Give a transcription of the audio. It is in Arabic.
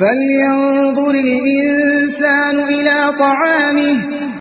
فلينظر الإنسان إلى طعامه